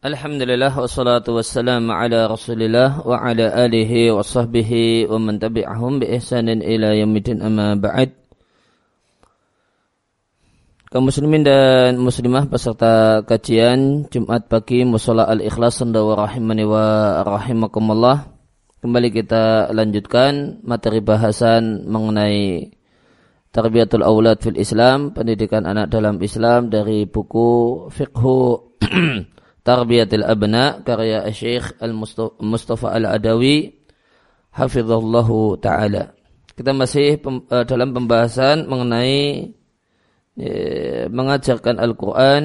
Alhamdulillah wassalatu wassalamu ala rasulillah wa ala alihi wa sahbihi wa man tabi'ahum bi ihsanin ila yaumidin amma ba'd. Kaum muslimin dan muslimah peserta kajian Jumat pagi Musola Al-Ikhlas wa rahimani wa rahimakumullah. Kembali kita lanjutkan materi bahasan mengenai Tarbiyatul Aulad fil Islam pendidikan anak dalam Islam dari buku Fiqhu Tarbiyatil Abna karya Syekh Al-Mustafa Al-Adawi hafizallahu taala. Kita masih eh, dalam pembahasan mengenai eh, mengajarkan Al-Qur'an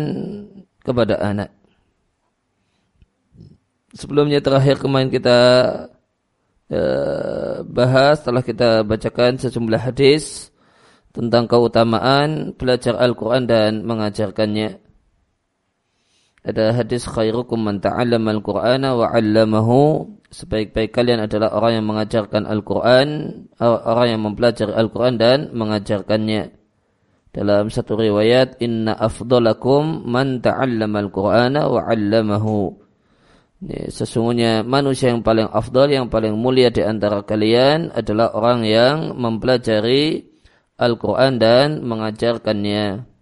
kepada anak. Sebelumnya terakhir kemarin kita eh, bahas setelah kita bacakan sejumlah hadis tentang keutamaan belajar Al-Quran dan mengajarkannya. Ada hadis khairukum man ta'allama al-Qur'ana wa 'allamahu. Sebaik-baik kalian adalah orang yang mengajarkan Al-Qur'an, orang yang mempelajari Al-Qur'an dan mengajarkannya. Dalam satu riwayat, inna afdalakum man ta'allama al-Qur'ana wa 'allamahu. Sesungguhnya manusia yang paling afdal, yang paling mulia di antara kalian adalah orang yang mempelajari Al-Quran dan mengajarkannya.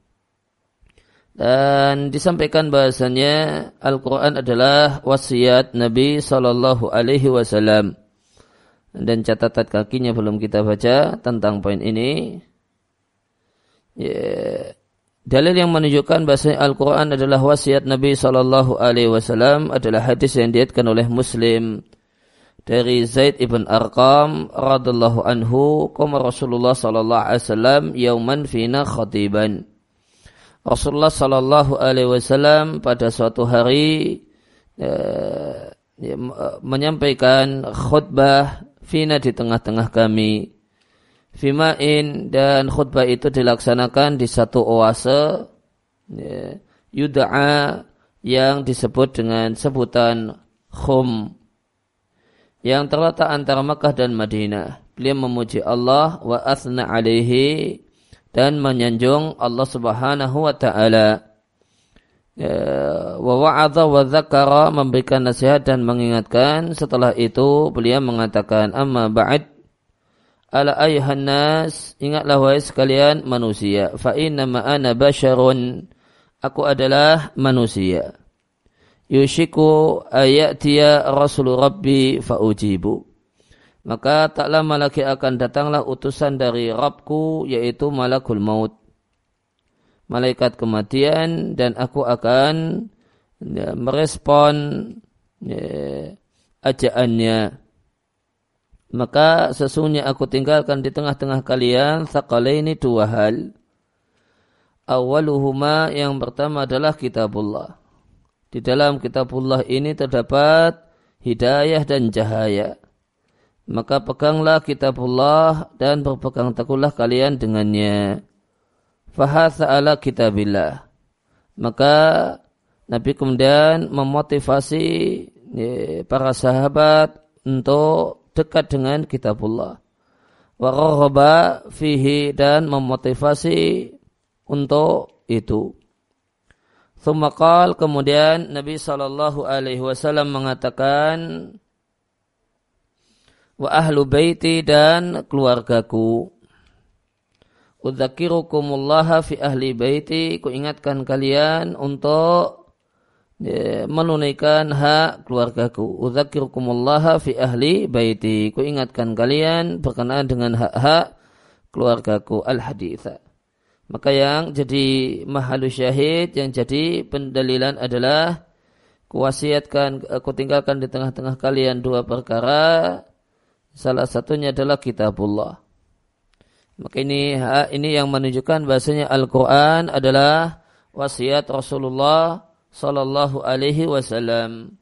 Dan disampaikan bahasanya Al-Quran adalah wasiat Nabi Sallallahu Alaihi Wasallam. Dan catatan kakinya belum kita baca tentang poin ini. Ya, dalil yang menunjukkan bahasanya Al-Quran adalah wasiat Nabi Sallallahu Alaihi Wasallam adalah hadis yang diatkan oleh Muslim dari Zaid ibn Arqam radhiallahu anhu kama Rasulullah sallallahu alaihi wasallam yauman fina khatiban Rasulullah Sallallahu Alaihi Wasallam pada suatu hari uh, ya, menyampaikan khutbah fina di tengah-tengah kami. Fimain dan khutbah itu dilaksanakan di satu oase ya, yuda'a yang disebut dengan sebutan khum yang terletak antara Makkah dan Madinah. Beliau memuji Allah wa asna alaihi dan menyanjung Allah Subhanahu wa taala. Ya, wa wa'adha wa dzakara memberikan nasihat dan mengingatkan. Setelah itu beliau mengatakan amma ba'd ala ayuhan nas ingatlah wahai sekalian manusia fa inna ma ana basyarun aku adalah manusia. Yushiku ayatiya rasul rabbi fa ujibu maka tak lama lagi akan datanglah utusan dari Rabbku yaitu malakul maut. Malaikat kematian dan aku akan ya, merespon ya, ajaannya. Maka sesungguhnya aku tinggalkan di tengah-tengah kalian ini dua hal. Awaluhuma yang pertama adalah kitabullah. Di dalam kitabullah ini terdapat hidayah dan cahaya maka peganglah kitabullah dan berpegang teguhlah kalian dengannya. Fahasa ala kitabillah. Maka Nabi kemudian memotivasi ya, para sahabat untuk dekat dengan kitabullah. Warahaba fihi dan memotivasi untuk itu. Thumakal kemudian Nabi Shallallahu Alaihi Wasallam mengatakan wa ahlu baiti dan keluargaku. Udzakirukumullah fi ahli baiti, ku ingatkan kalian untuk ya, menunaikan hak keluargaku. Udzakirukumullah fi ahli baiti, ku ingatkan kalian berkenaan dengan hak-hak keluargaku. Al-haditha. Maka yang jadi mahalu syahid, yang jadi pendalilan adalah kuwasiatkan, aku tinggalkan di tengah-tengah kalian dua perkara Salah satunya adalah kitabullah. Maka ini ini yang menunjukkan bahasanya Al-Quran adalah wasiat Rasulullah Sallallahu Alaihi Wasallam.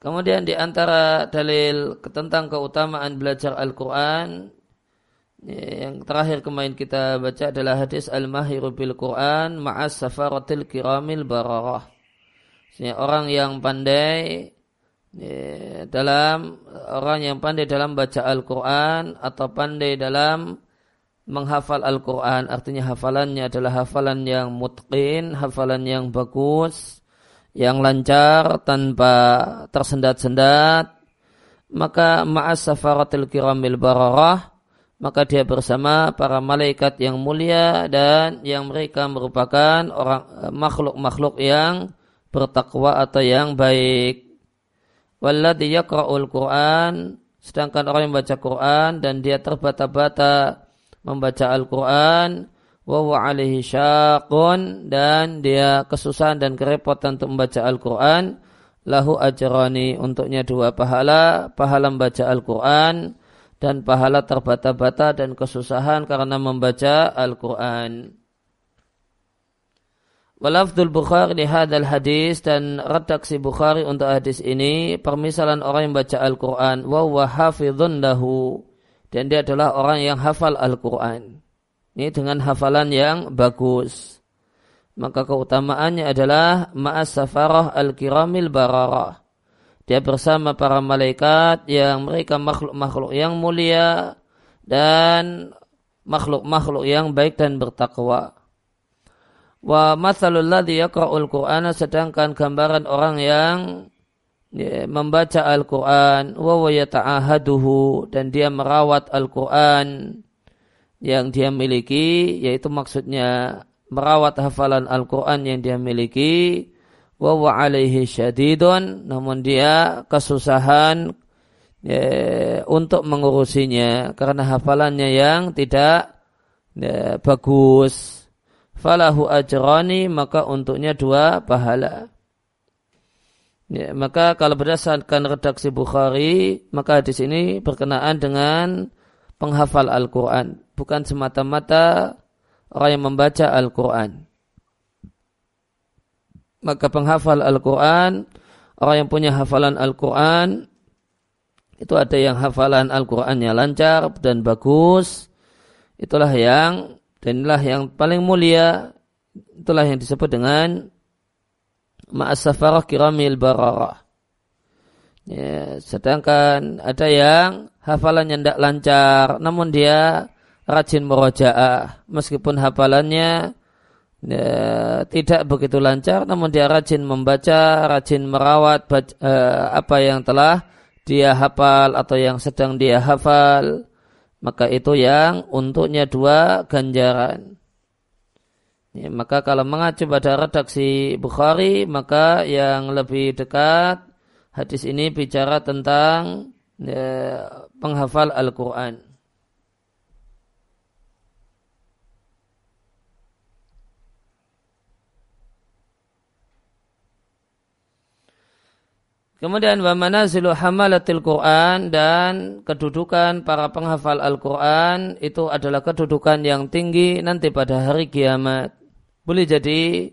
Kemudian di antara dalil tentang keutamaan belajar Al-Quran yang terakhir kemarin kita baca adalah hadis Al-Mahiru bil Quran ma'as safaratil kiramil bararah. Orang yang pandai Ya, dalam orang yang pandai dalam baca Al-Quran atau pandai dalam menghafal Al-Quran artinya hafalannya adalah hafalan yang mutqin, hafalan yang bagus, yang lancar tanpa tersendat-sendat, maka ma'as safaratil kiramil bararah, maka dia bersama para malaikat yang mulia dan yang mereka merupakan orang makhluk-makhluk yang bertakwa atau yang baik. Walladhi yaqra'ul Qur'an sedangkan orang yang membaca Quran dan dia terbata-bata membaca Al-Quran alaihi syaqun dan dia kesusahan dan kerepotan untuk membaca Al-Quran lahu ajrani untuknya dua pahala pahala membaca Al-Quran dan pahala terbata-bata dan kesusahan karena membaca Al-Quran. Walafdul Bukhari di hadal hadis dan redaksi Bukhari untuk hadis ini permisalan orang yang baca Al-Quran wa hafidhun lahu dan dia adalah orang yang hafal Al-Quran. Ini dengan hafalan yang bagus. Maka keutamaannya adalah ma'as safarah al-kiramil bararah. Dia bersama para malaikat yang mereka makhluk-makhluk yang mulia dan makhluk-makhluk yang baik dan bertakwa. Wa mathalul ladhi yakra'ul Qur'ana sedangkan gambaran orang yang ya, membaca Al-Quran wa yata'ahaduhu dan dia merawat Al-Quran yang dia miliki yaitu maksudnya merawat hafalan Al-Quran yang dia miliki wa alaihi syadidun namun dia kesusahan ya, untuk mengurusinya karena hafalannya yang tidak ya, bagus falahu ajrani maka untuknya dua pahala Ya, maka kalau berdasarkan redaksi Bukhari, maka di sini berkenaan dengan penghafal Al-Quran. Bukan semata-mata orang yang membaca Al-Quran. Maka penghafal Al-Quran, orang yang punya hafalan Al-Quran, itu ada yang hafalan Al-Qurannya lancar dan bagus. Itulah yang, dan inilah yang paling mulia, itulah yang disebut dengan ma'as safarah kiramil bararah. Ya, sedangkan ada yang hafalannya tidak lancar, namun dia rajin merojaah. Meskipun hafalannya ya, tidak begitu lancar, namun dia rajin membaca, rajin merawat baca, eh, apa yang telah dia hafal atau yang sedang dia hafal. Maka itu yang untuknya dua ganjaran. Ya, maka kalau mengacu pada redaksi Bukhari, maka yang lebih dekat hadis ini bicara tentang ya, penghafal Al-Quran. Kemudian wa manazilu hamalatil Quran dan kedudukan para penghafal Al-Quran itu adalah kedudukan yang tinggi nanti pada hari kiamat. Boleh jadi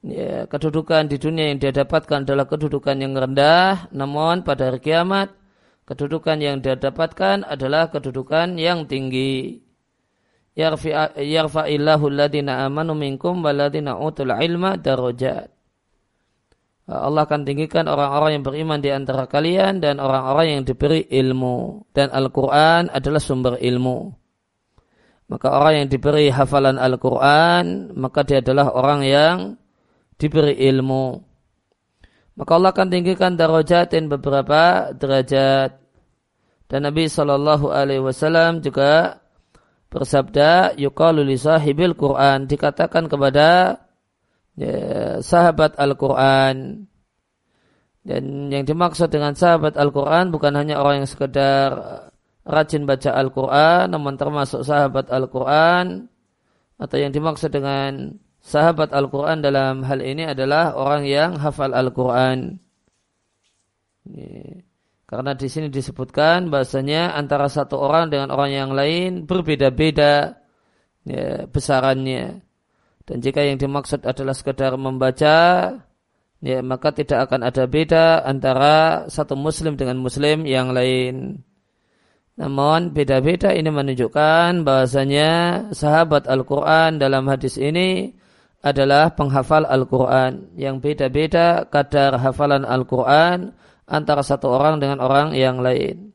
ya, kedudukan di dunia yang dia dapatkan adalah kedudukan yang rendah, namun pada hari kiamat kedudukan yang dia dapatkan adalah kedudukan yang tinggi. Yarfa'illahu alladhina amanu minkum waladhina utul ilma darajat. Allah akan tinggikan orang-orang yang beriman di antara kalian dan orang-orang yang diberi ilmu. Dan Al-Quran adalah sumber ilmu. Maka orang yang diberi hafalan Al-Quran, maka dia adalah orang yang diberi ilmu. Maka Allah akan tinggikan darajatin beberapa derajat. Dan Nabi Shallallahu Alaihi Wasallam juga bersabda, yukalu li sahibil Quran dikatakan kepada ya, sahabat Al-Quran. Dan yang dimaksud dengan sahabat Al-Quran bukan hanya orang yang sekedar rajin baca Al-Quran, namun termasuk sahabat Al-Quran, atau yang dimaksud dengan sahabat Al-Quran dalam hal ini adalah orang yang hafal Al-Quran. Karena di sini disebutkan bahasanya antara satu orang dengan orang yang lain berbeda-beda ya, besarannya. Dan jika yang dimaksud adalah sekedar membaca, ya maka tidak akan ada beda antara satu muslim dengan muslim yang lain. Namun beda-beda ini menunjukkan bahasanya sahabat Al-Quran dalam hadis ini adalah penghafal Al-Quran yang beda-beda kadar hafalan Al-Quran antara satu orang dengan orang yang lain.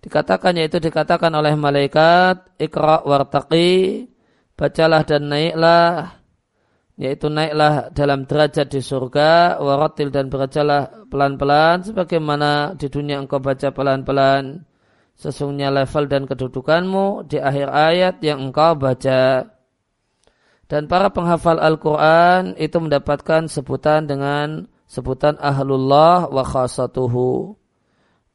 Dikatakan yaitu dikatakan oleh malaikat ikra wartaqi bacalah dan naiklah yaitu naiklah dalam derajat di surga waratil dan berjalah pelan-pelan sebagaimana di dunia engkau baca pelan-pelan. Sesungguhnya level dan kedudukanmu di akhir ayat yang engkau baca. Dan para penghafal Al-Quran itu mendapatkan sebutan dengan sebutan ahlullah wa khasatuhu.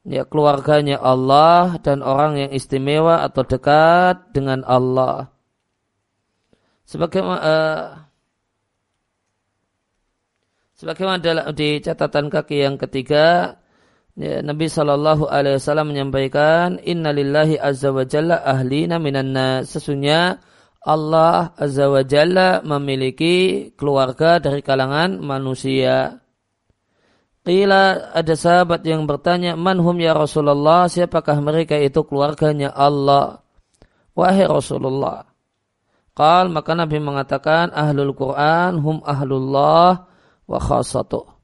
Ya keluarganya Allah dan orang yang istimewa atau dekat dengan Allah. Sebagaimana uh, sebagaimana dalam di catatan kaki yang ketiga ya, Nabi Shallallahu Alaihi Wasallam menyampaikan Innalillahi azza wa jalla ahlina minan nas sesungguhnya Allah azza wa jalla memiliki keluarga dari kalangan manusia. Qila ada sahabat yang bertanya, manhum ya Rasulullah, siapakah mereka itu keluarganya Allah? Wahai Rasulullah. Qal maka Nabi mengatakan ahlul Quran hum ahlullah wa khasatuh.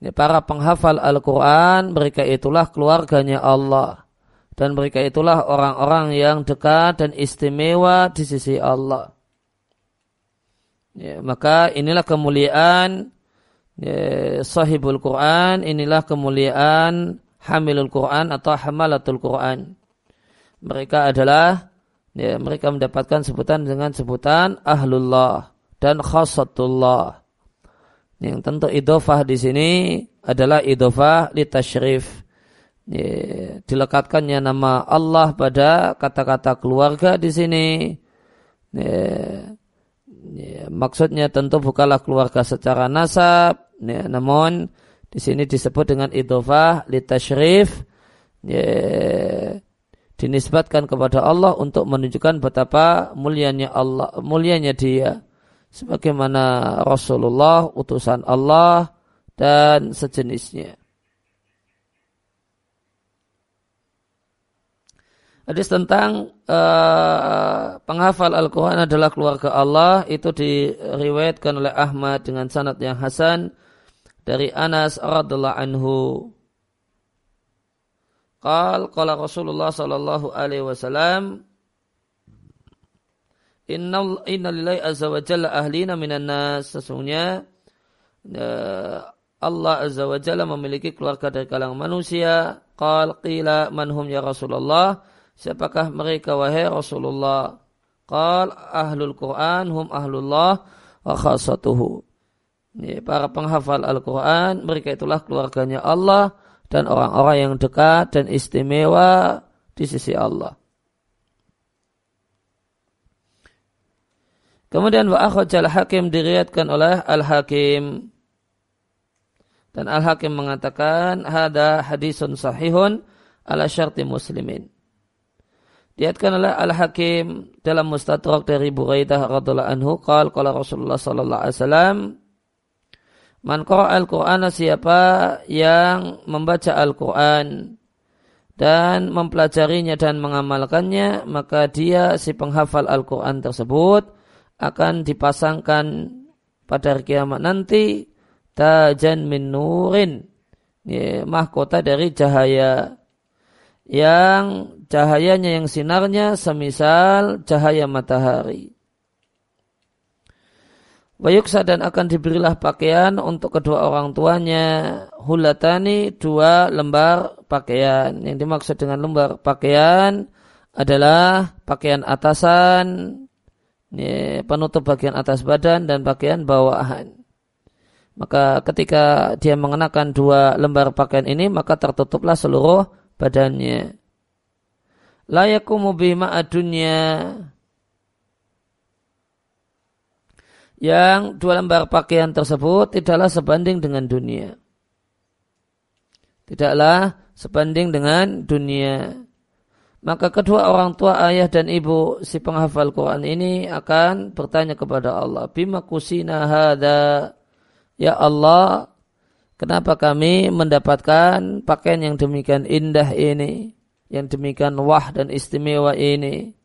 Ini para penghafal Al-Quran, mereka itulah keluarganya Allah. Dan mereka itulah orang-orang yang dekat dan istimewa di sisi Allah. Ya, maka inilah kemuliaan ya, sahibul Quran inilah kemuliaan hamilul Quran atau hamalatul Quran. Mereka adalah ya, mereka mendapatkan sebutan dengan sebutan ahlullah dan khasatullah. Yang tentu idofah di sini adalah idofah li tashrif. Ya, dilekatkannya nama Allah pada kata-kata keluarga di sini. Ya, ya, maksudnya tentu bukanlah keluarga secara nasab, Ya, namun di sini disebut dengan idofah litashrif ya, dinisbatkan kepada Allah untuk menunjukkan betapa mulianya Allah mulianya dia sebagaimana Rasulullah utusan Allah dan sejenisnya. Hadis tentang uh, penghafal Al-Quran adalah keluarga Allah itu diriwayatkan oleh Ahmad dengan sanad yang hasan dari Anas radhiallahu anhu. Qal qala Rasulullah sallallahu alaihi wasallam Inna inna lillahi azza wa jalla ahlina minan nas sesungguhnya uh, Allah azza wa jalla memiliki keluarga dari kalangan manusia. Qal qila manhum ya Rasulullah siapakah mereka wahai Rasulullah? Qal ahlul Quran hum ahlullah wa khasatuhu para penghafal Al-Quran, mereka itulah keluarganya Allah dan orang-orang yang dekat dan istimewa di sisi Allah. Kemudian wa akhajal hakim diriatkan oleh Al-Hakim. Dan Al-Hakim mengatakan, Hada hadisun sahihun ala syarti muslimin. Diatkan oleh Al-Hakim dalam mustadrak dari Buraidah radhiallahu anhu, qal qala Rasulullah sallallahu alaihi wasallam, Man al-Qur'an siapa yang membaca Al-Quran dan mempelajarinya dan mengamalkannya, maka dia si penghafal Al-Quran tersebut akan dipasangkan pada hari kiamat nanti tajan min nurin ya, mahkota dari cahaya yang cahayanya yang sinarnya semisal cahaya matahari. Wayuksa dan akan diberilah pakaian untuk kedua orang tuanya hulatani dua lembar pakaian. Yang dimaksud dengan lembar pakaian adalah pakaian atasan, ya, penutup bagian atas badan dan pakaian bawahan. Maka ketika dia mengenakan dua lembar pakaian ini maka tertutuplah seluruh badannya. Layakumu bima adunya yang dua lembar pakaian tersebut tidaklah sebanding dengan dunia. Tidaklah sebanding dengan dunia. Maka kedua orang tua ayah dan ibu si penghafal Quran ini akan bertanya kepada Allah. Bima kusina hada. Ya Allah, kenapa kami mendapatkan pakaian yang demikian indah ini? Yang demikian wah dan istimewa ini?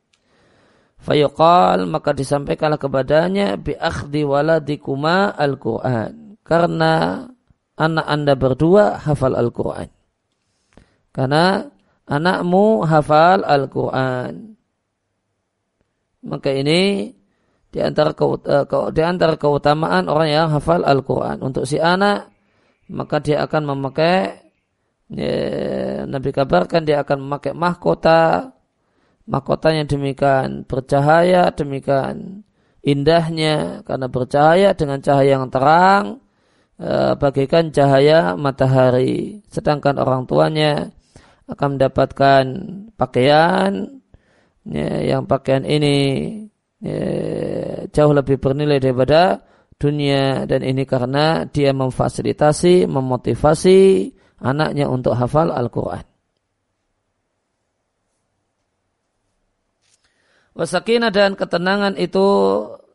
Fayuqal maka disampaikanlah kepadanya bi akhdi waladikuma al-Quran. Karena anak anda berdua hafal Al-Quran. Karena anakmu hafal Al-Quran. Maka ini di antara, eh, di antara keutamaan orang yang hafal Al-Quran. Untuk si anak, maka dia akan memakai, ya, Nabi kabarkan dia akan memakai mahkota, mahkotanya demikian bercahaya, demikian indahnya, karena bercahaya dengan cahaya yang terang, e, bagaikan cahaya matahari. Sedangkan orang tuanya akan mendapatkan pakaian ya, yang pakaian ini ya, jauh lebih bernilai daripada dunia dan ini karena dia memfasilitasi, memotivasi anaknya untuk hafal Al-Quran. Wasakinah dan ketenangan itu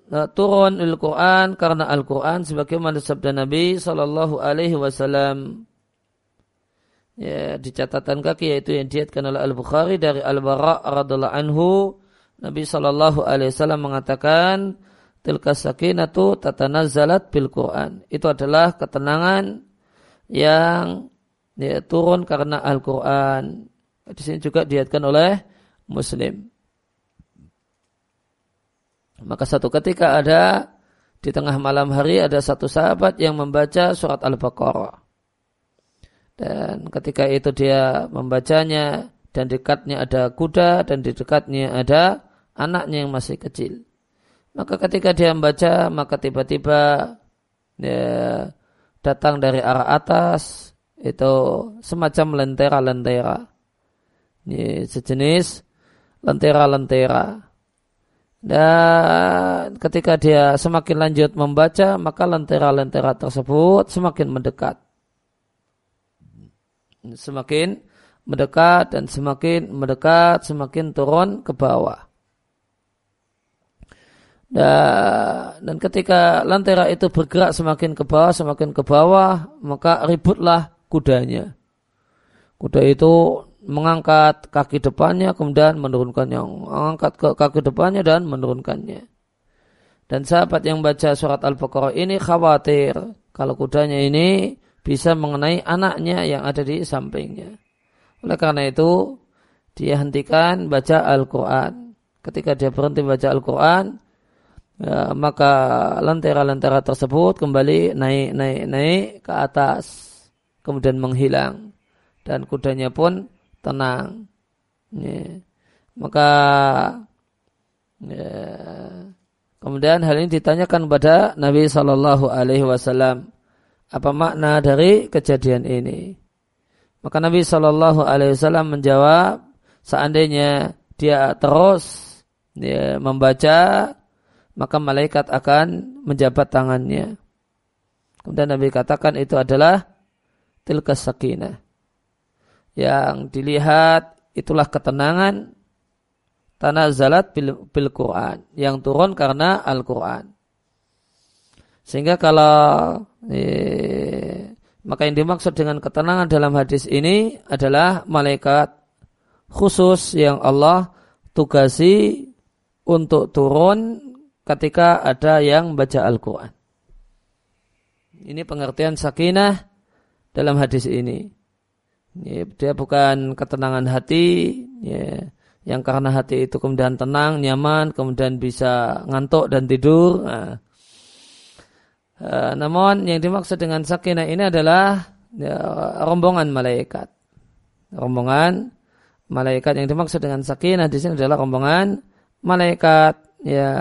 uh, turun Al-Quran karena Al-Quran sebagaimana sabda Nabi Sallallahu Alaihi Wasallam ya, di catatan kaki yaitu yang diatkan oleh Al-Bukhari dari Al-Bara radhiallahu anhu Nabi Shallallahu alaihi wasallam mengatakan tilka sakinatu tatanazzalat bil Quran. Itu adalah ketenangan yang ya, turun karena Al-Quran. Di sini juga diatkan oleh Muslim. Maka satu ketika ada di tengah malam hari ada satu sahabat yang membaca surat Al-Baqarah. Dan ketika itu dia membacanya dan dekatnya ada kuda dan di dekatnya ada anaknya yang masih kecil. Maka ketika dia membaca maka tiba-tiba ya, datang dari arah atas itu semacam lentera-lentera. Ini sejenis lentera-lentera. Dan ketika dia semakin lanjut membaca, maka lentera-lentera tersebut semakin mendekat semakin mendekat dan semakin mendekat semakin turun ke bawah. Dan, ketika lantera itu bergerak semakin ke bawah, semakin ke bawah, maka ributlah kudanya. Kuda itu mengangkat kaki depannya, kemudian menurunkannya. Mengangkat ke kaki depannya dan menurunkannya. Dan sahabat yang baca surat Al-Baqarah ini khawatir kalau kudanya ini bisa mengenai anaknya yang ada di sampingnya. Oleh karena itu, dia hentikan baca Al-Quran. Ketika dia berhenti baca Al-Quran, ya, maka lentera-lentera tersebut kembali naik, naik, naik ke atas, kemudian menghilang. Dan kudanya pun tenang. Ya. Maka ya, kemudian hal ini ditanyakan kepada Nabi Shallallahu Alaihi Wasallam apa makna dari kejadian ini? Maka Nabi Shallallahu Alaihi Wasallam menjawab, seandainya dia terus ya, membaca, maka malaikat akan menjabat tangannya. Kemudian Nabi katakan itu adalah tilkas sakinah. Yang dilihat itulah ketenangan tanah zalat bil, bil Quran yang turun karena Al Quran. Sehingga kalau eh, maka yang dimaksud dengan ketenangan dalam hadis ini adalah malaikat khusus yang Allah tugasi untuk turun ketika ada yang baca Al-Quran. Ini pengertian sakinah dalam hadis ini. Dia bukan ketenangan hati, ya, yang karena hati itu kemudian tenang, nyaman, kemudian bisa ngantuk dan tidur. Nah, Eh, namun yang dimaksud dengan sakinah ini adalah ya, rombongan malaikat. Rombongan malaikat yang dimaksud dengan sakinah di sini adalah rombongan malaikat ya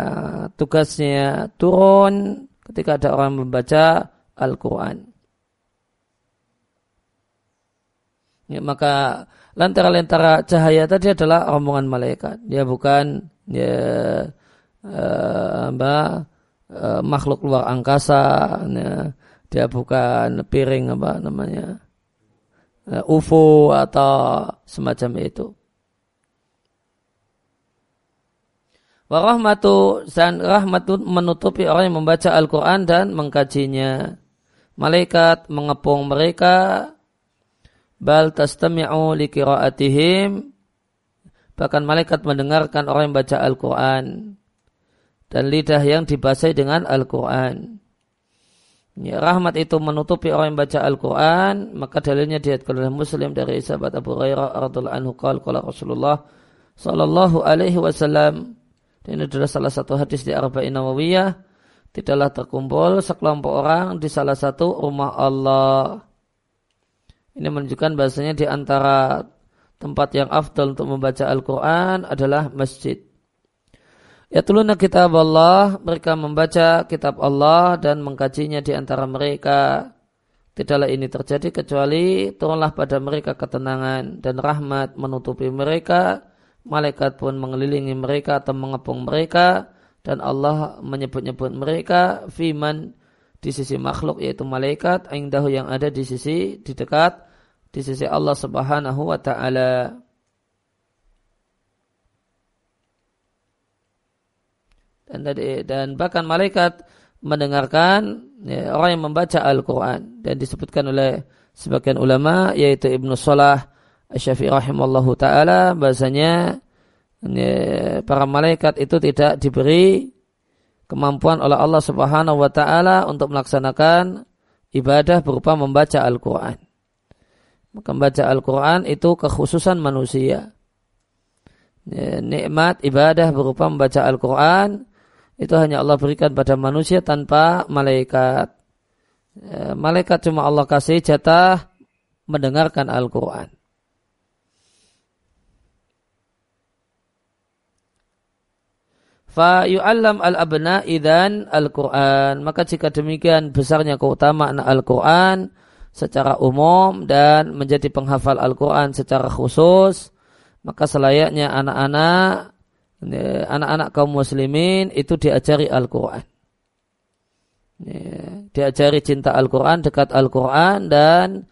tugasnya turun ketika ada orang membaca Al-Qur'an. Ya, maka lantara-lantara cahaya tadi adalah rombongan malaikat. Ya bukan ya uh, apa Eh, makhluk luar angkasa, ya. dia bukan piring apa namanya uh, UFO atau semacam itu. Warahmatu dan rahmatu menutupi orang yang membaca Al-Quran dan mengkajinya. Malaikat mengepung mereka. Bal tastami'u li Bahkan malaikat mendengarkan orang yang baca Al-Quran dan lidah yang dibasahi dengan Al-Quran. Ya, rahmat itu menutupi orang yang baca Al-Quran, maka dalilnya diatkan oleh Muslim dari sahabat Abu Hurairah radhiallahu anhu qala Rasulullah sallallahu alaihi wasallam. Ini adalah salah satu hadis di Arba'in Nawawiyah. Tidaklah terkumpul sekelompok orang di salah satu rumah Allah. Ini menunjukkan bahasanya di antara tempat yang afdal untuk membaca Al-Quran adalah masjid. Ya tuluna kitab Allah, mereka membaca kitab Allah dan mengkajinya di antara mereka. Tidaklah ini terjadi kecuali turunlah pada mereka ketenangan dan rahmat menutupi mereka. Malaikat pun mengelilingi mereka atau mengepung mereka. Dan Allah menyebut-nyebut mereka fiman di sisi makhluk yaitu malaikat. Aindahu yang ada di sisi di dekat di sisi Allah subhanahu wa ta'ala. dan dan bahkan malaikat mendengarkan ya, orang yang membaca Al-Quran dan disebutkan oleh sebagian ulama yaitu Ibnu Salah Syafi'i rahimallahu taala bahasanya ya, para malaikat itu tidak diberi kemampuan oleh Allah Subhanahu wa taala untuk melaksanakan ibadah berupa membaca Al-Quran. Membaca Al-Quran itu kekhususan manusia. Ya, nikmat ibadah berupa membaca Al-Quran itu hanya Allah berikan pada manusia tanpa malaikat. Ya, malaikat cuma Allah kasih jatah mendengarkan Al-Quran. Fa yu'allam al-abna idan al-Quran. Maka jika demikian besarnya keutamaan Al-Quran secara umum dan menjadi penghafal Al-Quran secara khusus, maka selayaknya anak-anak anak-anak kaum muslimin itu diajari Al-Quran. diajari cinta Al-Quran, dekat Al-Quran dan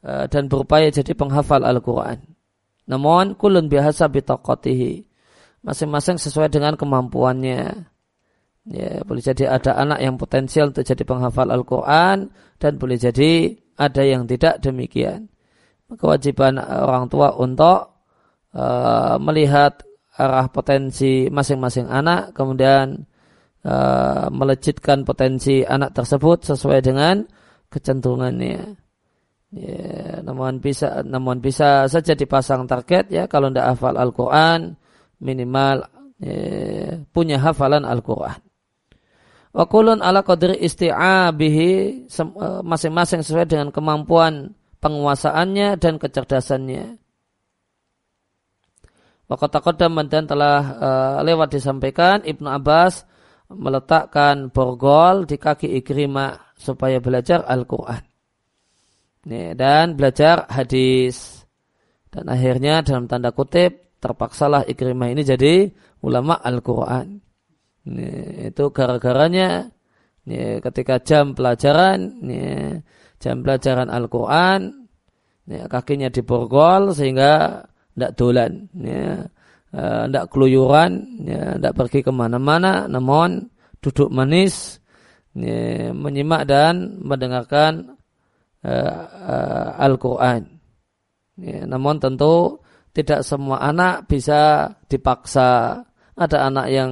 e, dan berupaya jadi penghafal Al-Quran. Namun kulun biasa bitaqatihi. Masing-masing sesuai dengan kemampuannya. Ya, boleh jadi ada anak yang potensial untuk jadi penghafal Al-Quran dan boleh jadi ada yang tidak demikian. Kewajiban orang tua untuk uh, melihat arah potensi masing-masing anak, kemudian uh, melejitkan potensi anak tersebut sesuai dengan kecenderungannya. Ya, namun bisa namun bisa saja dipasang target ya kalau tidak hafal Al-Qur'an minimal ya, punya hafalan Al-Qur'an. Wa kulun ala qadri isti'abihi eh, masing-masing sesuai dengan kemampuan penguasaannya dan kecerdasannya. Maka takodam dan telah uh, lewat disampaikan Ibnu Abbas meletakkan borgol di kaki Ikrimah supaya belajar Al-Quran. Dan belajar hadis. Dan akhirnya dalam tanda kutip terpaksalah Ikrimah ini jadi ulama Al-Quran. Itu gara-garanya ketika jam pelajaran, jam pelajaran Al-Quran, kakinya diborgol sehingga tidak dolan, tidak uh, keluyuran, tidak pergi ke mana-mana, namun duduk manis, ya, menyimak dan mendengarkan uh, uh, Al-Quran. Ya, namun tentu tidak semua anak bisa dipaksa. Ada anak yang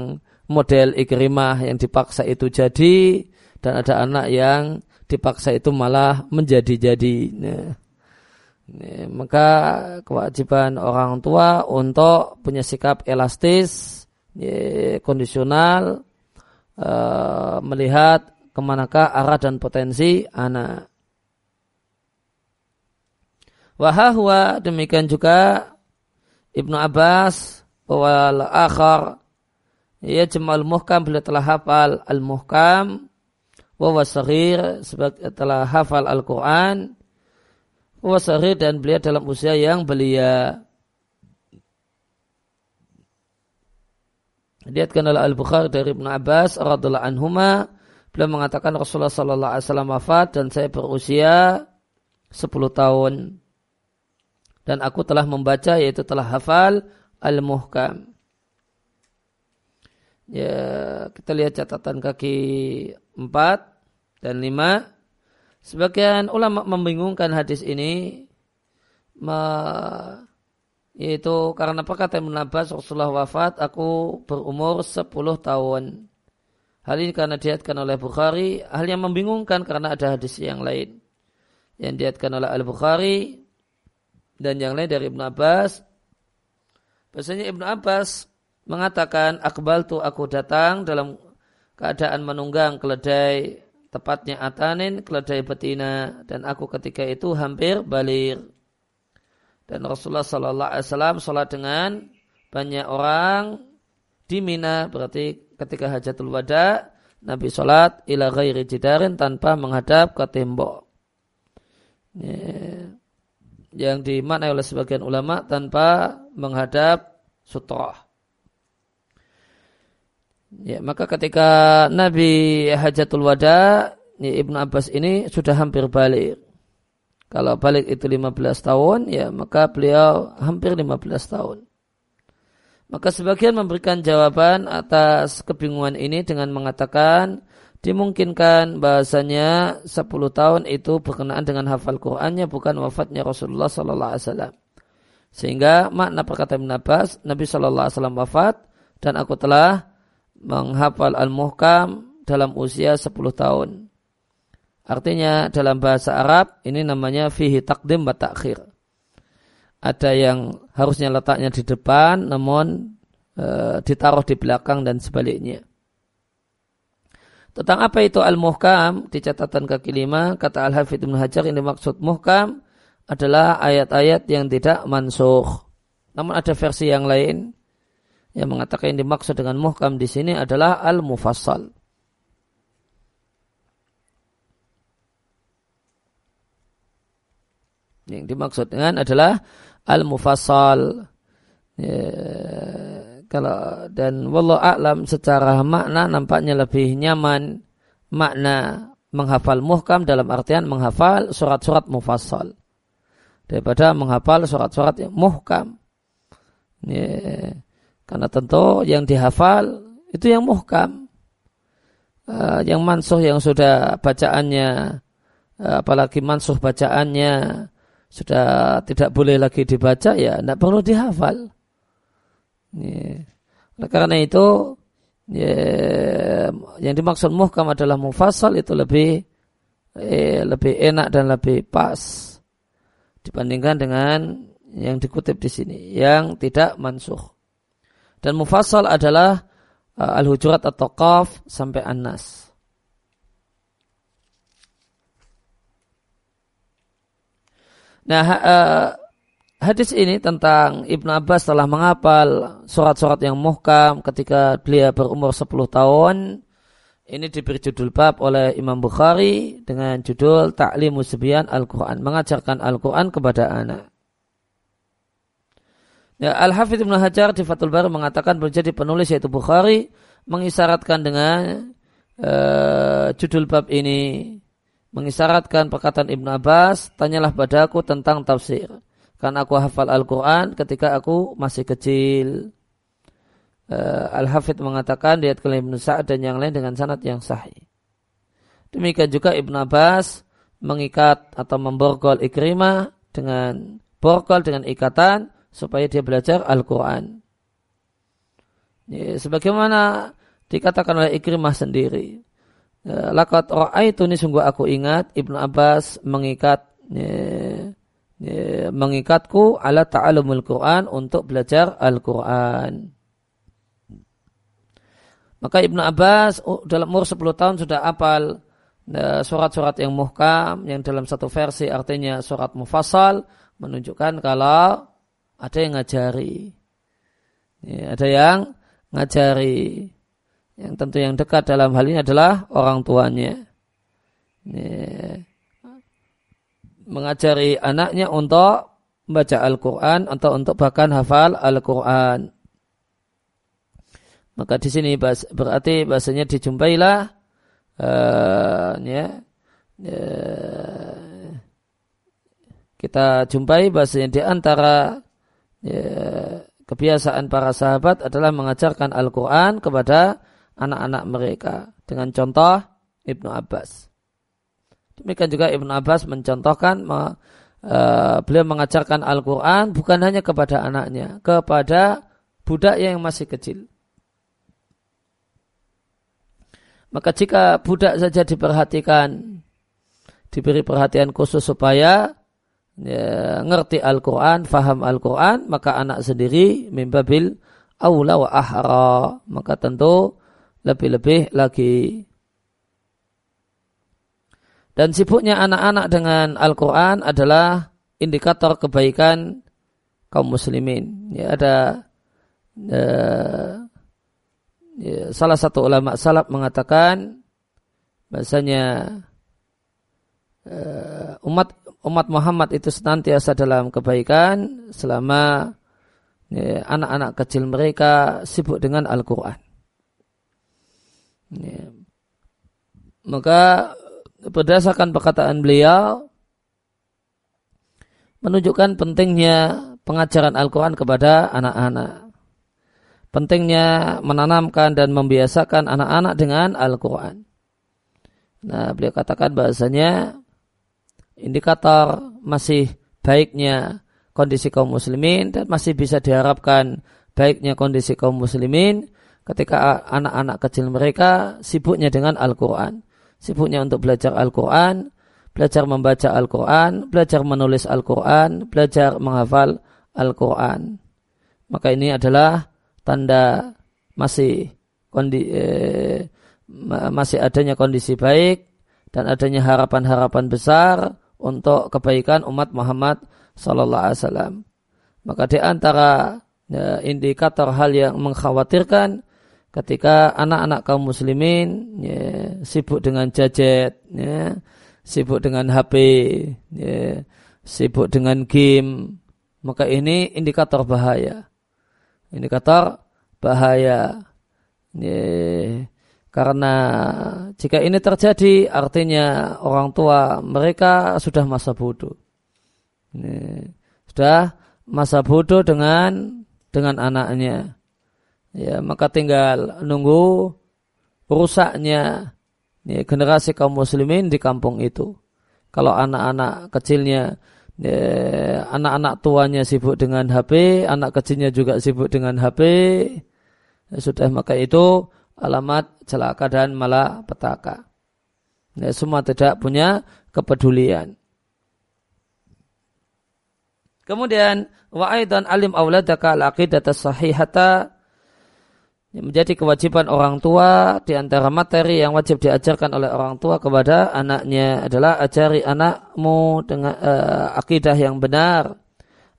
model ikrimah yang dipaksa itu jadi, dan ada anak yang dipaksa itu malah menjadi-jadi. Ini, maka kewajiban orang tua untuk punya sikap elastis, kondisional, uh, melihat ke manakah arah dan potensi anak. Wahahwa demikian juga Ibnu Abbas bahwa akhar ya jemal muhkam beliau telah hafal al muhkam wa sebagai telah hafal al Quran wasari dan beliau dalam usia yang belia. Diatkan oleh Al-Bukhari dari Ibn Abbas radhiallahu anhuma beliau mengatakan Rasulullah sallallahu alaihi wasallam wafat dan saya berusia 10 tahun. Dan aku telah membaca yaitu telah hafal Al-Muhkam. Ya, kita lihat catatan kaki 4 dan 5. Sebagian ulama membingungkan hadis ini yaitu karena perkataan Ibn Abbas Rasulullah wafat aku berumur 10 tahun. Hal ini karena diatkan oleh Bukhari, hal yang membingungkan karena ada hadis yang lain. Yang diatkan oleh Al-Bukhari dan yang lain dari Ibn Abbas. Biasanya Ibn Abbas mengatakan, Akbal tu aku datang dalam keadaan menunggang keledai, tepatnya atanin, keledai betina, dan aku ketika itu hampir balir. Dan Rasulullah Sallallahu Alaihi Wasallam sholat dengan banyak orang di Mina berarti ketika hajatul wada Nabi sholat ila ghairi jidarin tanpa menghadap ke tembok. Ya. Yang dimaknai oleh sebagian ulama tanpa menghadap sutroh. Ya, maka ketika Nabi hajatul wada ya, Ibnu Abbas ini sudah hampir balik. Kalau balik itu 15 tahun, ya maka beliau hampir 15 tahun. Maka sebagian memberikan jawaban atas kebingungan ini dengan mengatakan dimungkinkan bahasanya 10 tahun itu berkenaan dengan hafal Qur'annya bukan wafatnya Rasulullah sallallahu alaihi wasallam. Sehingga makna perkataan Ibn Abbas, Nabi sallallahu alaihi wasallam wafat dan aku telah menghafal Al-Muhkam dalam usia 10 tahun. Artinya dalam bahasa Arab ini namanya fihi takdim wa takhir ada yang harusnya letaknya di depan namun e, ditaruh di belakang dan sebaliknya. Tentang apa itu al-muhkam di catatan kaki lima kata Al-Hafidh Ibn Hajar ini maksud muhkam adalah ayat-ayat yang tidak mansuh. Namun ada versi yang lain yang mengatakan yang dimaksud dengan muhkam di sini adalah al-mufassal. Yang dimaksud dengan adalah al-mufassal. Ya, kalau dan wallahu a'lam secara makna nampaknya lebih nyaman makna menghafal muhkam dalam artian menghafal surat-surat mufassal daripada menghafal surat-surat yang muhkam. Ya, karena tentu yang dihafal itu yang muhkam. Uh, yang mansuh yang sudah bacaannya uh, apalagi mansuh bacaannya sudah tidak boleh lagi dibaca ya tidak perlu dihafal. Ya. Oleh karena itu ya, yang dimaksud muhkam adalah mufassal itu lebih eh, lebih enak dan lebih pas dibandingkan dengan yang dikutip di sini yang tidak mansuh. Dan mufassal adalah uh, al-hujurat atau qaf sampai an-nas. Nah, uh, hadis ini tentang Ibnu Abbas telah menghafal surat-surat yang muhkam ketika beliau berumur 10 tahun. Ini diberi judul bab oleh Imam Bukhari dengan judul Ta'limu Subyan Al-Quran. Mengajarkan Al-Quran kepada anak. Ya, Al-Hafidh Ibn Hajar di Fatul Bari mengatakan menjadi penulis yaitu Bukhari mengisyaratkan dengan uh, judul bab ini mengisyaratkan perkataan Ibn Abbas, tanyalah padaku tentang tafsir. Karena aku hafal Al-Quran ketika aku masih kecil. Uh, Al-Hafidh mengatakan lihat ke Ibn Sa'ad dan yang lain dengan sanad yang sahih. Demikian juga Ibn Abbas mengikat atau memborgol Ikrimah dengan borgol dengan ikatan supaya dia belajar Al-Quran. Ya, sebagaimana dikatakan oleh Ikrimah sendiri. Ya, Lakat itu ini sungguh aku ingat Ibnu Abbas mengikat ya, ya, mengikatku ala ta'alumul Quran untuk belajar Al-Quran. Maka Ibnu Abbas dalam umur 10 tahun sudah apal surat-surat yang muhkam yang dalam satu versi artinya surat mufassal menunjukkan kalau ada yang ngajari. Ya, ada yang ngajari. Yang tentu yang dekat dalam hal ini adalah orang tuanya. Ini, mengajari anaknya untuk membaca Al-Quran atau untuk bahkan hafal Al-Quran. Maka di sini berarti bahasanya dijumpailah uh, ya, ya, kita jumpai bahasanya di antara ya, kebiasaan para sahabat adalah mengajarkan Al-Quran kepada anak-anak mereka dengan contoh Ibnu Abbas. Demikian juga Ibnu Abbas mencontohkan uh, beliau mengajarkan Al-Quran bukan hanya kepada anaknya, kepada budak yang masih kecil. Maka jika budak saja diperhatikan, diberi perhatian khusus supaya ya, ngerti Al-Quran, faham Al-Quran, maka anak sendiri mimbabil awla wa ahra. Maka tentu lebih-lebih lagi. Dan sibuknya anak-anak dengan Al-Quran adalah indikator kebaikan kaum muslimin. Ya, ada uh, ya, salah satu ulama salaf mengatakan bahasanya uh, umat umat Muhammad itu senantiasa dalam kebaikan selama ya, anak-anak ya, kecil mereka sibuk dengan Al-Quran. Ya. Maka berdasarkan perkataan beliau menunjukkan pentingnya pengajaran Al-Quran kepada anak-anak pentingnya menanamkan dan membiasakan anak-anak dengan Al-Quran. Nah, beliau katakan bahasanya indikator masih baiknya kondisi kaum muslimin dan masih bisa diharapkan baiknya kondisi kaum muslimin ketika anak-anak kecil mereka sibuknya dengan Al-Quran. Sibuknya untuk belajar Al-Quran, belajar membaca Al-Quran, belajar menulis Al-Quran, belajar menghafal Al-Quran. Maka ini adalah tanda masih kondi, eh, masih adanya kondisi baik dan adanya harapan-harapan besar untuk kebaikan umat Muhammad Sallallahu Alaihi Wasallam. Maka di antara ya, indikator hal yang mengkhawatirkan ketika anak-anak kaum muslimin ya, sibuk dengan gadget, ya, sibuk dengan HP, ya, sibuk dengan game, maka ini indikator bahaya. Ini kata bahaya. Ini, karena jika ini terjadi artinya orang tua mereka sudah masa bodoh. Ini, sudah masa bodoh dengan dengan anaknya. Ya, maka tinggal nunggu rusaknya ya, generasi kaum muslimin di kampung itu. Kalau anak-anak kecilnya anak-anak tuanya sibuk dengan HP, anak kecilnya juga sibuk dengan HP, ya sudah maka itu alamat celaka dan malah petaka. Ya, semua tidak punya kepedulian. Kemudian wa'aidan alim auladaka al-aqidah sahihata menjadi kewajiban orang tua di antara materi yang wajib diajarkan oleh orang tua kepada anaknya adalah ajari anakmu dengan uh, akidah yang benar,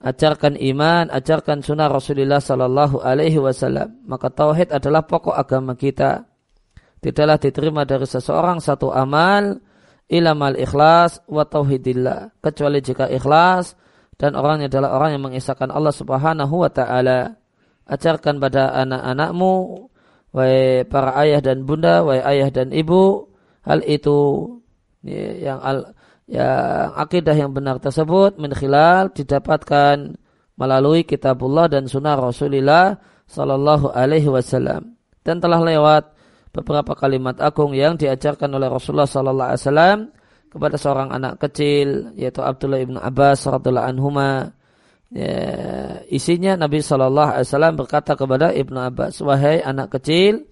ajarkan iman, ajarkan sunnah Rasulullah Sallallahu Alaihi Wasallam. Maka tauhid adalah pokok agama kita. Tidaklah diterima dari seseorang satu amal ilamal ikhlas wa tauhidillah kecuali jika ikhlas dan orangnya adalah orang yang mengisahkan Allah Subhanahu wa taala ajarkan pada anak-anakmu, wahai para ayah dan bunda, wahai ayah dan ibu, hal itu ya, yang al, yang akidah yang benar tersebut min khilal didapatkan melalui kitabullah dan sunnah Rasulullah sallallahu alaihi wasallam. Dan telah lewat beberapa kalimat agung yang diajarkan oleh Rasulullah sallallahu alaihi wasallam kepada seorang anak kecil yaitu Abdullah ibnu Abbas radhiallahu anhuma. Ya, isinya Nabi Shallallahu Alaihi Wasallam berkata kepada Ibnu Abbas, wahai anak kecil,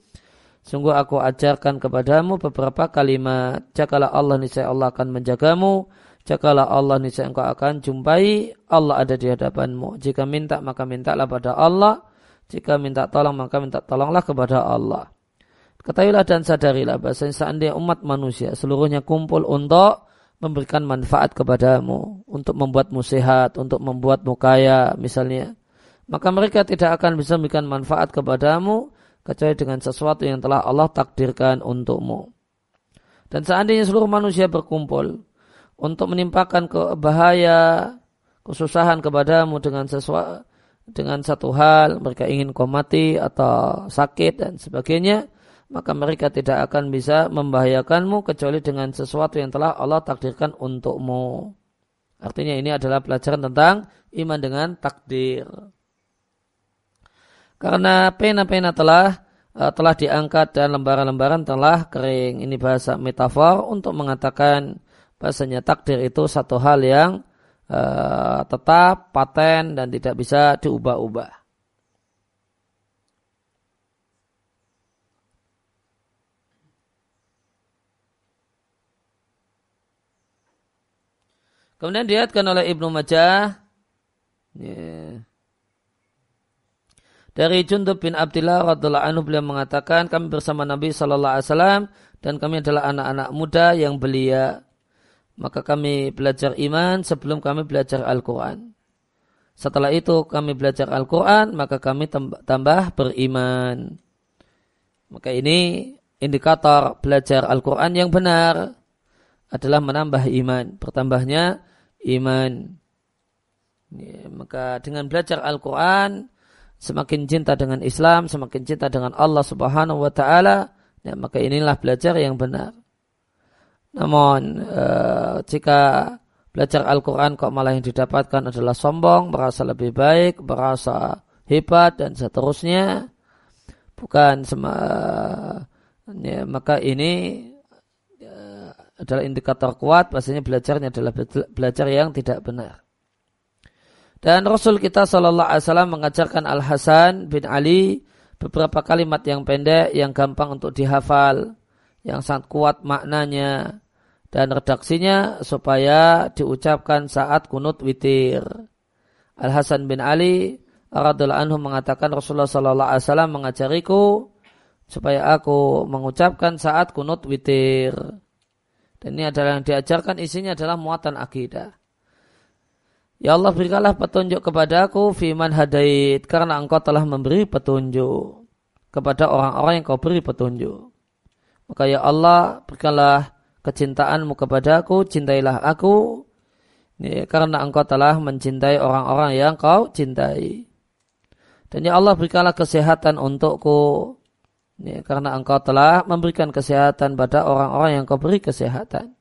sungguh aku ajarkan kepadamu beberapa kalimat. Jagalah Allah niscaya Allah akan menjagamu. Jagalah Allah niscaya engkau akan jumpai Allah ada di hadapanmu. Jika minta maka mintalah pada Allah. Jika minta tolong maka minta tolonglah kepada Allah. Ketahuilah dan sadarilah bahasanya seandainya umat manusia seluruhnya kumpul untuk memberikan manfaat kepadamu, untuk membuatmu sehat, untuk membuatmu kaya misalnya. Maka mereka tidak akan bisa memberikan manfaat kepadamu kecuali dengan sesuatu yang telah Allah takdirkan untukmu. Dan seandainya seluruh manusia berkumpul untuk menimpakan kebahaya, kesusahan kepadamu dengan sesuatu dengan satu hal, mereka ingin kau mati atau sakit dan sebagainya, maka mereka tidak akan bisa membahayakanmu kecuali dengan sesuatu yang telah Allah takdirkan untukmu. Artinya ini adalah pelajaran tentang iman dengan takdir. Karena pena-pena telah uh, telah diangkat dan lembaran-lembaran telah kering. Ini bahasa metafor untuk mengatakan bahasanya takdir itu satu hal yang uh, tetap, paten dan tidak bisa diubah-ubah. Kemudian dilihatkan oleh Ibnu Majah. Yeah dari Jundub bin Abdullah radhiallahu anhu beliau mengatakan kami bersama Nabi Shallallahu Alaihi Wasallam dan kami adalah anak-anak muda yang belia. Maka kami belajar iman sebelum kami belajar Al-Quran. Setelah itu kami belajar Al-Quran maka kami tambah beriman. Maka ini indikator belajar Al-Quran yang benar adalah menambah iman. Bertambahnya iman. Ya, maka dengan belajar Al-Quran, semakin cinta dengan Islam, semakin cinta dengan Allah Subhanahu wa Ta'ala, ya, maka inilah belajar yang benar. Namun, e, jika belajar Al-Quran kok malah yang didapatkan adalah sombong, merasa lebih baik, merasa hebat, dan seterusnya, bukan sema, ya, maka ini adalah indikator kuat, bahasanya belajarnya adalah belajar yang tidak benar. Dan Rasul kita Shallallahu Alaihi Wasallam mengajarkan Al Hasan bin Ali beberapa kalimat yang pendek, yang gampang untuk dihafal, yang sangat kuat maknanya dan redaksinya supaya diucapkan saat kunut witir. Al Hasan bin Ali radhiallahu anhu mengatakan Rasulullah Shallallahu Alaihi Wasallam mengajariku supaya aku mengucapkan saat kunut witir. Dan ini adalah yang diajarkan isinya adalah muatan akidah. Ya Allah berikanlah petunjuk kepadaku fiman hadait karena engkau telah memberi petunjuk kepada orang-orang yang kau beri petunjuk. Maka ya Allah berikanlah kecintaanmu kepadaku, cintailah aku ya, karena engkau telah mencintai orang-orang yang kau cintai. Dan ya Allah berikanlah kesehatan untukku Ya, karena engkau telah memberikan kesehatan pada orang-orang yang kau beri kesehatan.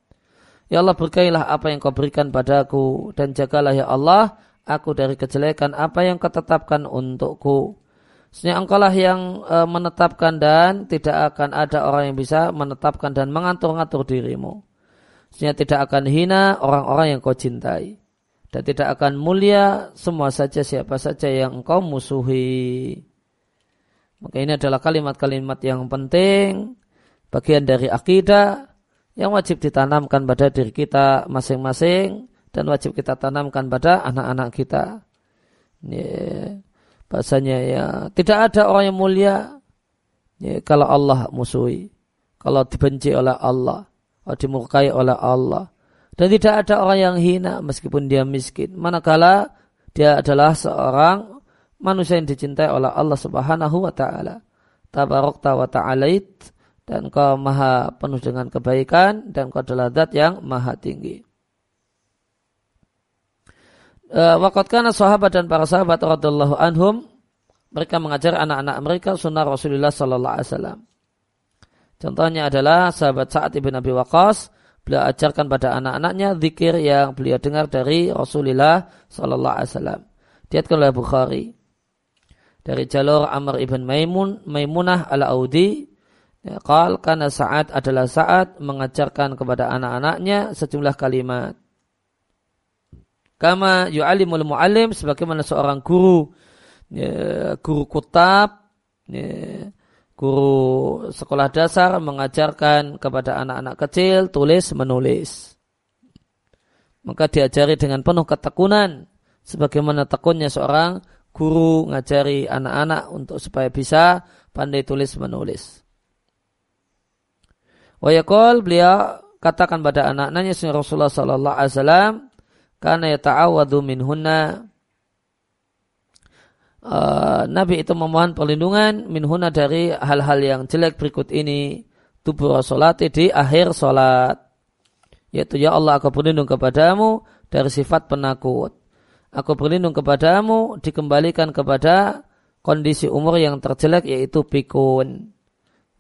Ya Allah berkailah apa yang kau berikan padaku dan jagalah ya Allah aku dari kejelekan apa yang kau tetapkan untukku. Sebenarnya engkau lah yang e, menetapkan dan tidak akan ada orang yang bisa menetapkan dan mengatur-ngatur dirimu. Sebenarnya tidak akan hina orang-orang yang kau cintai. Dan tidak akan mulia semua saja siapa saja yang engkau musuhi. Maka ini adalah kalimat-kalimat yang penting, bagian dari akidah yang wajib ditanamkan pada diri kita masing-masing dan wajib kita tanamkan pada anak-anak kita. Ya, bahasanya ya tidak ada orang yang mulia kalau Allah musuhi, kalau dibenci oleh Allah, kalau dimurkai oleh Allah. Dan tidak ada orang yang hina meskipun dia miskin. Manakala dia adalah seorang manusia yang dicintai oleh Allah Subhanahu wa taala. Tabarokta wa ta'alait dan kau maha penuh dengan kebaikan dan kau adalah zat yang maha tinggi. Eh, Wakat kana sahabat dan para sahabat radhiyallahu anhum mereka mengajar anak-anak mereka sunnah Rasulullah sallallahu alaihi wasallam. Contohnya adalah sahabat Sa'ad ibn Abi Waqqas beliau ajarkan pada anak-anaknya zikir yang beliau dengar dari Rasulullah sallallahu alaihi wasallam. Diatkan oleh Bukhari dari jalur Amr ibn Maimun Maimunah al-Audi ya, Qal karena saat adalah saat mengajarkan kepada anak-anaknya sejumlah kalimat. Kama yu'alimul mu'alim sebagaimana seorang guru ya, guru kutab ya, guru sekolah dasar mengajarkan kepada anak-anak kecil tulis menulis. Maka diajari dengan penuh ketekunan sebagaimana tekunnya seorang guru ngajari anak-anak untuk supaya bisa pandai tulis menulis. Wayakol beliau katakan pada anak-anaknya sehingga Rasulullah Sallallahu Alaihi Wasallam karena ya ta'awadu minhunna? Uh, Nabi itu memohon perlindungan minhunna dari hal-hal yang jelek berikut ini tubuh salati di akhir salat. Yaitu ya Allah aku berlindung kepadamu dari sifat penakut. Aku berlindung kepadamu dikembalikan kepada kondisi umur yang terjelek yaitu pikun.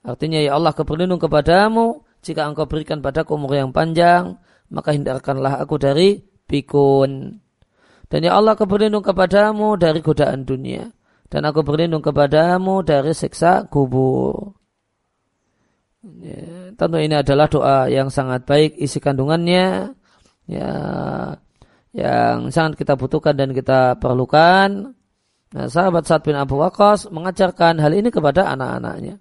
Artinya ya Allah aku berlindung kepadamu jika engkau berikan padaku umur yang panjang maka hindarkanlah aku dari pikun. Dan ya Allah aku berlindung kepadamu dari godaan dunia dan aku berlindung kepadamu dari siksa kubur. Ya, tentu ini adalah doa yang sangat baik isi kandungannya. Ya, yang sangat kita butuhkan dan kita perlukan. Nah, sahabat Sa'ad bin Abu Waqqas mengajarkan hal ini kepada anak-anaknya.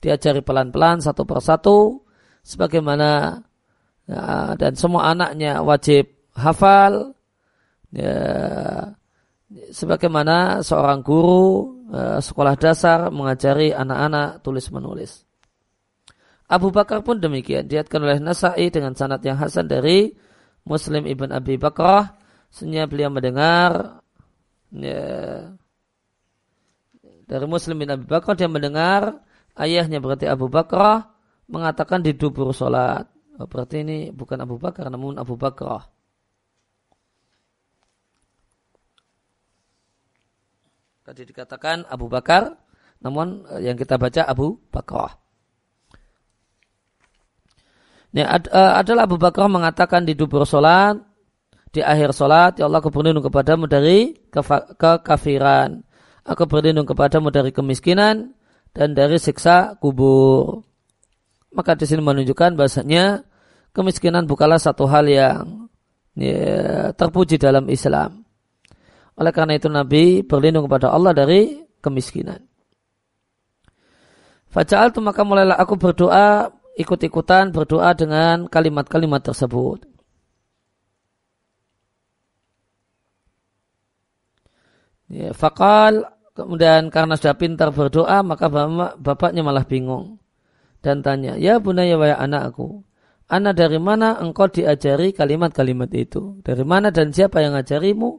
Diajari pelan-pelan satu persatu sebagaimana ya, dan semua anaknya wajib hafal ya, sebagaimana seorang guru uh, sekolah dasar mengajari anak-anak tulis menulis. Abu Bakar pun demikian diatkan oleh Nasai dengan sanad yang hasan dari Muslim ibn Abi Bakrah sehingga beliau mendengar ya, dari Muslim bin Abi Bakrah dia mendengar ayahnya berarti Abu Bakrah mengatakan di dubur solat. Oh, berarti ini bukan Abu Bakar namun Abu Bakrah. Tadi dikatakan Abu Bakar, namun eh, yang kita baca Abu Bakrah. Ini uh, adalah Abu Bakar mengatakan di dubur solat, di akhir solat, ya Allah aku berlindung kepadamu dari kekafiran. Aku berlindung kepadamu dari kemiskinan dan dari siksa kubur. Maka di sini menunjukkan bahasanya kemiskinan bukanlah satu hal yang ya, terpuji dalam Islam. Oleh karena itu Nabi berlindung kepada Allah dari kemiskinan. Faja'al maka mulailah aku berdoa ikut-ikutan berdoa dengan kalimat-kalimat tersebut. Ya, fakal kemudian karena sudah pintar berdoa maka bapaknya malah bingung dan tanya, ya bunaya wahai anakku, anak dari mana engkau diajari kalimat-kalimat itu? Dari mana dan siapa yang ngajarimu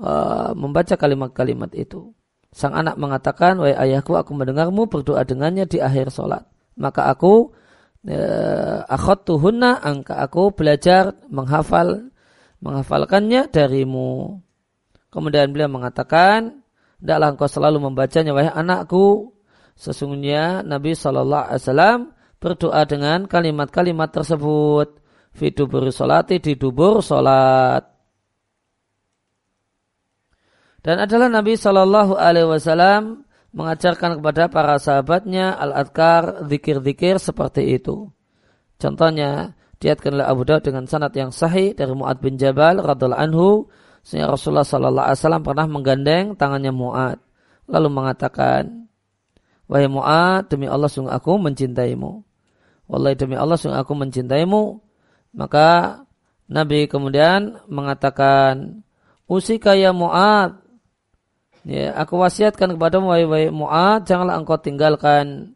uh, membaca kalimat-kalimat itu? Sang anak mengatakan, wahai ayahku, aku mendengarmu berdoa dengannya di akhir sholat. Maka aku Eh, akhot tuhuna angka aku belajar menghafal menghafalkannya darimu. Kemudian beliau mengatakan, tidaklah engkau selalu membacanya wahai anakku. Sesungguhnya Nabi Wasallam berdoa dengan kalimat-kalimat tersebut. Fidubur solati di dubur solat. Dan adalah Nabi Wasallam mengajarkan kepada para sahabatnya al-adkar, zikir-zikir seperti itu. Contohnya, diatkan oleh Abu Daud dengan sanad yang sahih dari Mu'ad bin Jabal radhiallahu anhu, sehingga Rasulullah sallallahu alaihi wasallam pernah menggandeng tangannya Mu'ad, lalu mengatakan, Wahai Mu'ad, demi Allah sungguh aku mencintaimu. Wallahi demi Allah sungguh aku mencintaimu. Maka Nabi kemudian mengatakan, Usika ya Mu'ad, Ya, aku wasiatkan kepada wahai wahai Mu'ad, janganlah engkau tinggalkan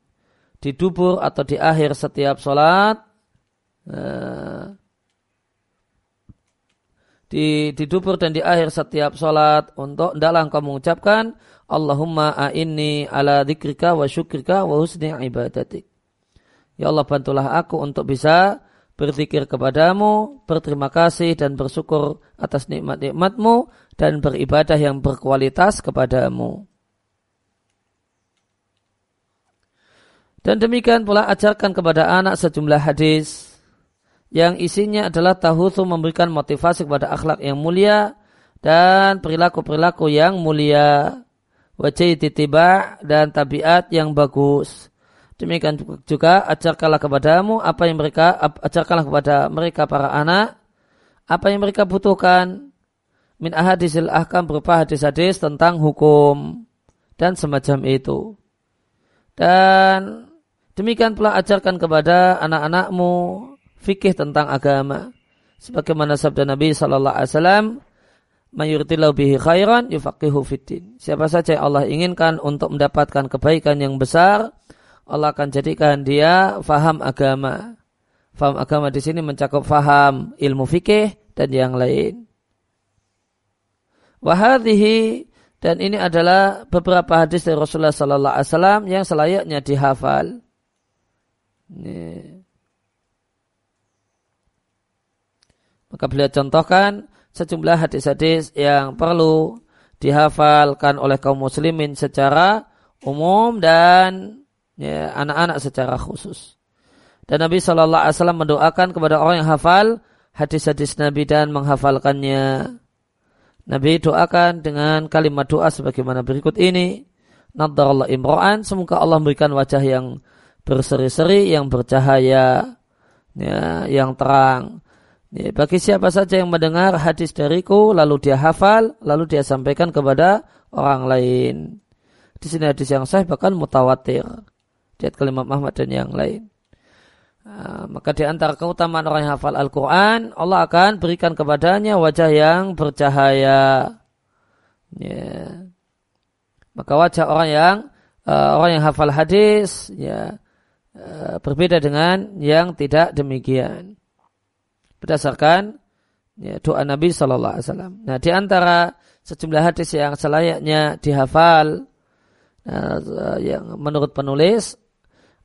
di dubur atau di akhir setiap sholat. Uh, di, di dubur dan di akhir setiap sholat untuk hendaklah engkau mengucapkan Allahumma a'inni ala dzikrika wa syukrika wa husni ibadatik. Ya Allah bantulah aku untuk bisa berzikir kepadamu, berterima kasih dan bersyukur atas nikmat-nikmatmu dan beribadah yang berkualitas kepadamu. Dan demikian pula ajarkan kepada anak sejumlah hadis yang isinya adalah tahutu memberikan motivasi kepada akhlak yang mulia dan perilaku-perilaku yang mulia, wajah titiba dan tabiat yang bagus. Demikian juga ajarkanlah kepadamu apa yang mereka ajarkanlah kepada mereka para anak apa yang mereka butuhkan. Min ahadisil ahkam berupa hadis-hadis tentang hukum dan semacam itu. Dan demikian pula ajarkan kepada anak-anakmu fikih tentang agama. Sebagaimana sabda Nabi sallallahu alaihi wasallam, "Mayuritillahu bihi khairan yufaqihu fiddin." Siapa saja yang Allah inginkan untuk mendapatkan kebaikan yang besar, Allah akan jadikan dia faham agama. Faham agama di sini mencakup faham ilmu fikih dan yang lain. Wahadihi dan ini adalah beberapa hadis dari Rasulullah Sallallahu Alaihi Wasallam yang selayaknya dihafal. Ini. Maka beliau contohkan sejumlah hadis-hadis yang perlu dihafalkan oleh kaum muslimin secara umum dan ya, anak-anak secara khusus. Dan Nabi Shallallahu Alaihi Wasallam mendoakan kepada orang yang hafal hadis-hadis Nabi dan menghafalkannya. Nabi doakan dengan kalimat doa sebagaimana berikut ini. Allah imro'an, semoga Allah memberikan wajah yang berseri-seri, yang bercahaya, ya, yang terang. Ya, bagi siapa saja yang mendengar hadis dariku, lalu dia hafal, lalu dia sampaikan kepada orang lain. Di sini hadis yang sahih bahkan mutawatir. Jad kalimat Muhammad dan yang lain. Uh, maka di antara keutamaan orang yang hafal Al-Quran, Allah akan berikan kepadanya wajah yang bercahaya. Yeah. Maka wajah orang yang uh, orang yang hafal hadis, ya uh, berbeda dengan yang tidak demikian. Berdasarkan ya, doa Nabi Shallallahu Alaihi Wasallam. Nah, di antara sejumlah hadis yang selayaknya dihafal, uh, yang menurut penulis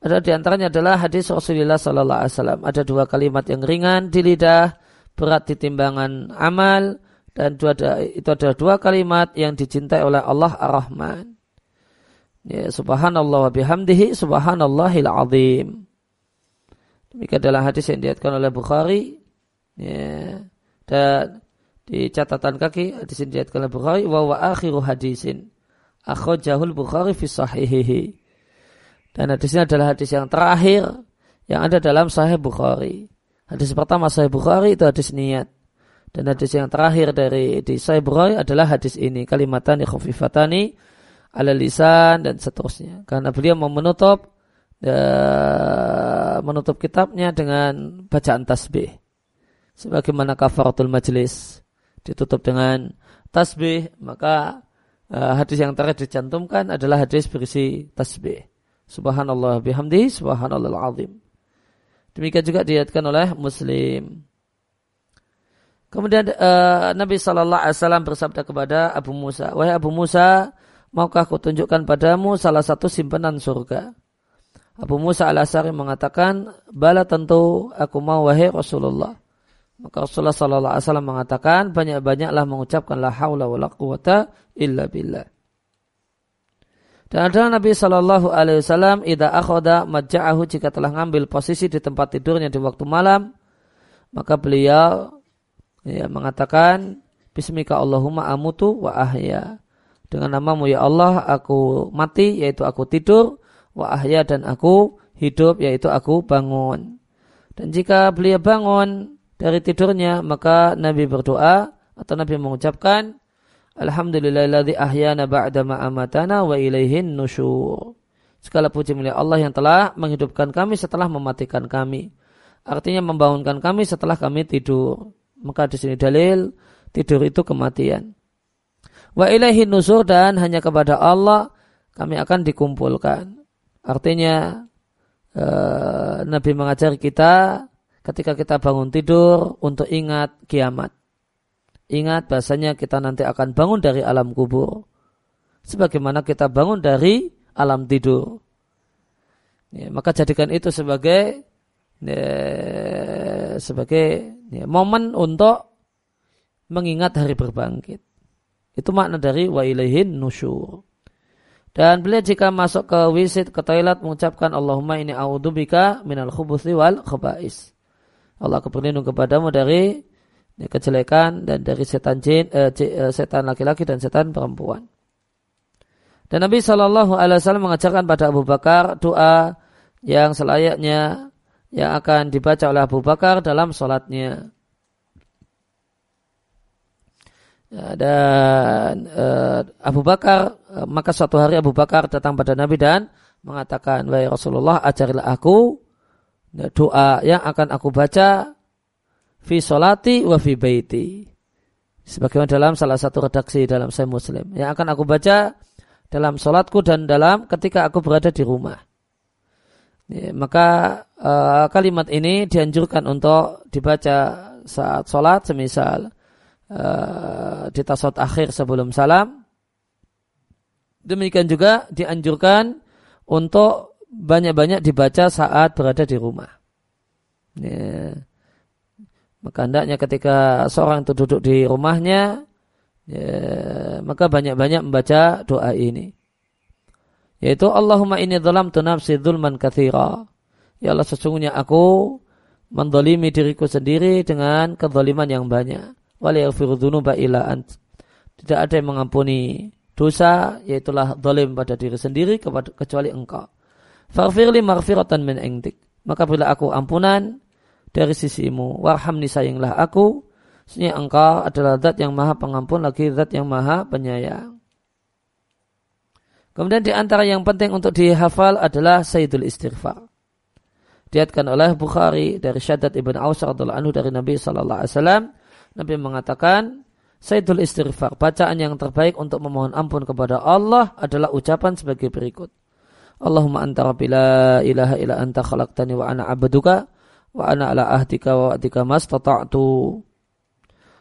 ada di antaranya adalah hadis Rasulullah Sallallahu Alaihi Wasallam. Ada dua kalimat yang ringan di lidah, berat di timbangan amal, dan dua, itu adalah dua kalimat yang dicintai oleh Allah Ar-Rahman. Ya, subhanallah wa bihamdihi subhanallahil azim. Demikian adalah hadis yang diatkan oleh Bukhari. Ya, dan di catatan kaki hadis yang diatkan Bukhari wa wa akhiru hadisin. Akhojahul Bukhari fi sahihihi. Dan hadis ini adalah hadis yang terakhir yang ada dalam Sahih Bukhari. Hadis pertama Sahih Bukhari itu hadis niat. Dan hadis yang terakhir dari di Sahih Bukhari adalah hadis ini. Kalimatani khafifatani ala lisan dan seterusnya. Karena beliau mau menutup uh, menutup kitabnya dengan bacaan tasbih. Sebagaimana kafaratul majlis ditutup dengan tasbih, maka uh, hadis yang terakhir dicantumkan adalah hadis berisi tasbih. Subhanallah bihamdi, subhanallah azim. Demikian juga diatkan oleh Muslim. Kemudian uh, Nabi Shallallahu Alaihi Wasallam bersabda kepada Abu Musa, wahai Abu Musa, maukah aku tunjukkan padamu salah satu simpanan surga? Abu Musa al Asari mengatakan, bala tentu aku mau wahai Rasulullah. Maka Rasulullah Shallallahu Alaihi Wasallam mengatakan, banyak-banyaklah mengucapkan la haula wa la quwata illa billah. Dan adalah Nabi Shallallahu Alaihi Wasallam ida akhoda maja'ahu jika telah ngambil posisi di tempat tidurnya di waktu malam, maka beliau ya, mengatakan Bismika Allahumma amutu wa ahya. Dengan namamu ya Allah aku mati yaitu aku tidur wa ahya dan aku hidup yaitu aku bangun. Dan jika beliau bangun dari tidurnya maka Nabi berdoa atau Nabi mengucapkan Alhamdulillahilladzi ahyana ba'da ma amatana wa ilaihin nusyur. Segala puji milik Allah yang telah menghidupkan kami setelah mematikan kami. Artinya membangunkan kami setelah kami tidur. Maka di sini dalil tidur itu kematian. Wa ilaihin nusur dan hanya kepada Allah kami akan dikumpulkan. Artinya eh, Nabi mengajari kita ketika kita bangun tidur untuk ingat kiamat. Ingat bahasanya kita nanti akan bangun dari alam kubur. Sebagaimana kita bangun dari alam tidur. Ya, maka jadikan itu sebagai ya, sebagai ya, momen untuk mengingat hari berbangkit. Itu makna dari wa ilaihin nusyur. Dan beliau jika masuk ke wisit ke toilet mengucapkan Allahumma ini a'udzubika minal khubuthi wal khaba'is. Allah berlindung kepadamu dari kejelekan dan dari setan jin, eh, eh, setan laki-laki dan setan perempuan. Dan Nabi Shallallahu Alaihi Wasallam mengajarkan pada Abu Bakar doa yang selayaknya yang akan dibaca oleh Abu Bakar dalam sholatnya. Ya, dan uh, Abu Bakar maka suatu hari Abu Bakar datang pada Nabi dan mengatakan, wahai Rasulullah ajarilah aku doa yang akan aku baca fi solati wa fi baiti. Sebagaimana dalam salah satu redaksi dalam saya Muslim. Yang akan aku baca dalam solatku dan dalam ketika aku berada di rumah. Ya, maka uh, kalimat ini dianjurkan untuk dibaca saat solat semisal uh, di tasawuf akhir sebelum salam. Demikian juga dianjurkan untuk banyak-banyak dibaca saat berada di rumah. Ya. Maka hendaknya ketika seorang itu duduk di rumahnya, ya, maka banyak-banyak membaca doa ini. Yaitu Allahumma ini dalam nafsi dhulman kathira. Ya Allah sesungguhnya aku mendolimi diriku sendiri dengan kezaliman yang banyak. Waliyaghfiru dhunuba ila ant. Tidak ada yang mengampuni dosa, yaitulah zalim pada diri sendiri kecuali engkau. Farfirli marfiratan min engdik. Maka bila aku ampunan dari sisimu. Warhamni sayanglah aku. Sesungguhnya engkau adalah zat yang maha pengampun lagi zat yang maha penyayang. Kemudian di antara yang penting untuk dihafal adalah Sayyidul Istighfar. Diatkan oleh Bukhari dari Syaddad ibn Aus anhu dari Nabi wasallam. Nabi mengatakan, Sayyidul istighfar, bacaan yang terbaik untuk memohon ampun kepada Allah adalah ucapan sebagai berikut. Allahumma anta rabbi la ilaha illa anta khalaqtani wa ana abduka wa ana ala ahdika wa ahdika mastata'tu.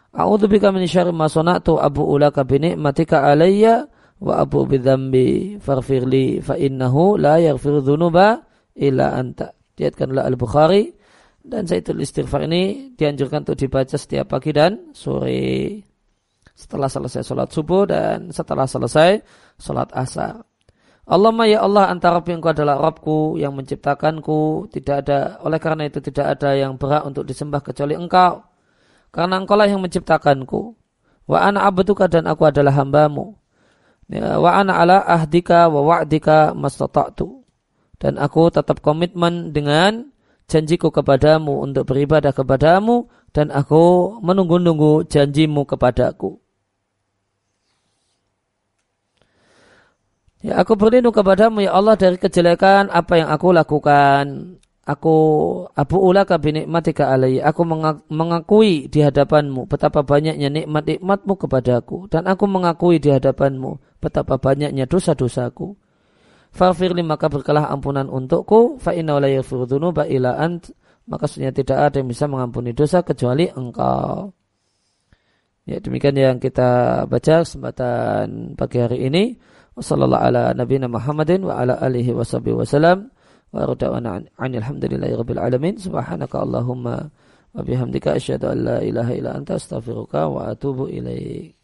A'udzu bika min syarri ma sana'tu abu ulaka bi ni'matika alayya wa abu bi dzambi faghfirli fa innahu la yaghfiru dzunuba illa anta. Diatkanlah Al-Bukhari dan Sayyidul Istighfar ini dianjurkan untuk dibaca setiap pagi dan sore setelah selesai sholat subuh dan setelah selesai sholat asar. Allahumma ya Allah antara engkau adalah Rabbku yang menciptakanku. Tidak ada, oleh karena itu tidak ada yang berhak untuk disembah kecuali engkau. Karena engkau lah yang menciptakanku. Wa ana abduka dan aku adalah hambamu. Ya, wa ana ala ahdika wa wa'dika mastata'tu. Dan aku tetap komitmen dengan janjiku kepadamu untuk beribadah kepadamu dan aku menunggu-nunggu janjimu kepadaku. Ya, aku berlindung kepadamu ya Allah dari kejelekan apa yang aku lakukan. Aku abu ulaka binikmatika alaihi. Aku mengakui di hadapanmu betapa banyaknya nikmat-nikmatmu kepadaku. Dan aku mengakui di hadapanmu betapa banyaknya dosa-dosaku. Fafirli maka berkelah ampunan untukku. Fa inna la ila ant. Maka sebenarnya tidak ada yang bisa mengampuni dosa kecuali engkau. Ya demikian yang kita baca kesempatan pagi hari ini. Wassallallahu ala nabiyina Muhammadin wa ala alihi wa sahbihi wa salam. Wa radawana alhamdulillahi rabbil alamin. Subhanaka Allahumma wa bihamdika asyhadu an la ilaha illa anta astaghfiruka wa atubu ilaik.